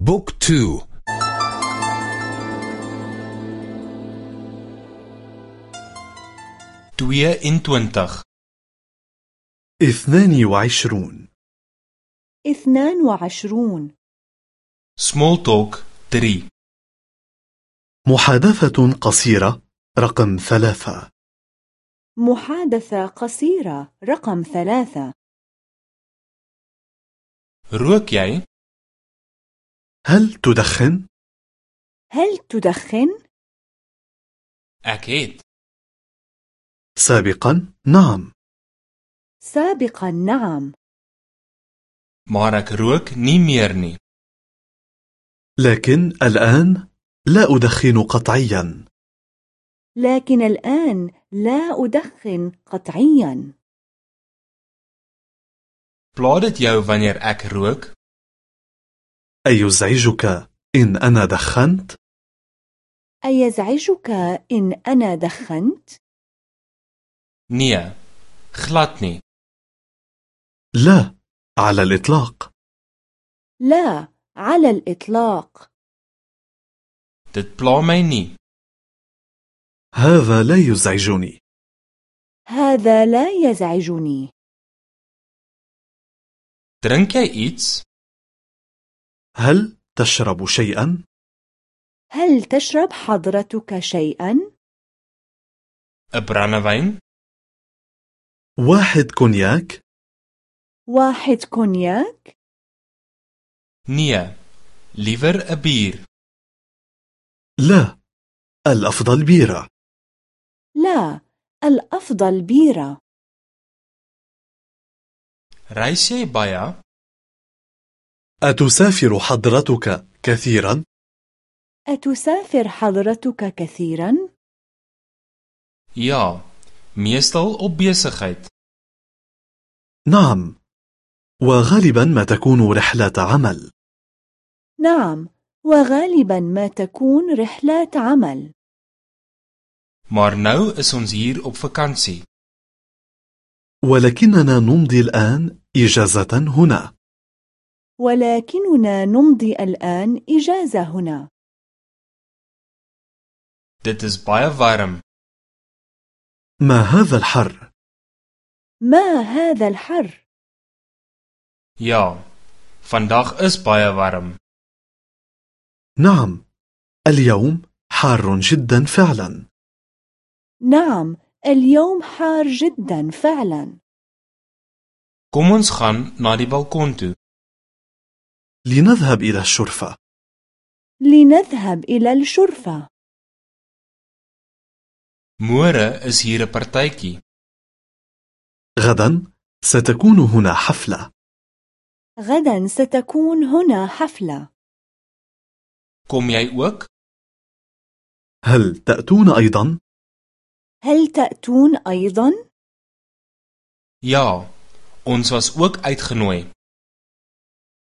book two. twee en twintig اثنان وعشرون. اثنان وعشرون. small talk drie محادثة قصيرة رقم ثلاثة. محادثة قصيرة رقم ثلاثة. روك ياي. هل تدخن؟ هل تدخن؟ أكيد سابقا نعم سابقا نعم maar ek rook nie meer nie. لكن الآن لا أدخن قطعيا لكن الآن لا أدخن قطعيا Pla dit jou wanneer ek rook? أيزعجك إن أنا دخنت؟ أيزعجك إن أنا دخنت؟ Glad nie. لا على الإطلاق لا على الإطلاق Dit pla my nie. هذا لا يزعجني هذا لا يزعجني Drink jy iets? هل تشرب شيئا؟ هل تشرب حضرتك شيئا؟ Brandewyn? واحد كونياك؟ واحد كونياك؟ Liewer 'n bier. لا الأفضل بيرة لا الأفضل بيرة jy baie? أتسافر حضرتك كثيرا؟ أتسافر حضرتك كثيرا؟ Ja, meestal op besigheid. نعم وغالبا ما تكون رحلة عمل نعم وغالبا ما تكون رحلات عمل Maar nou is ons hier op vakansie. ولكننا نمضي الآن إجازة هنا ولكننا نمضي الآن إجازة هنا Dit is baie warm. ما هذا الحر؟ ما هذا الحر؟ Ja, vandag is baie warm. نعم اليوم حار جدا فعلا نعم اليوم حار جدا فعلا Kom ons gaan na die balkon toe. لنذهب إلى الشرفة لنذهب إلى الشرفة Môre is hier 'n partytjie. غدا ستكون هنا حفلة غدا ستكون هنا حفلة Kom jy ook? هل تأتون أيضا؟ هل تأتون أيضا؟ Ja, ons was ook uitgenooi.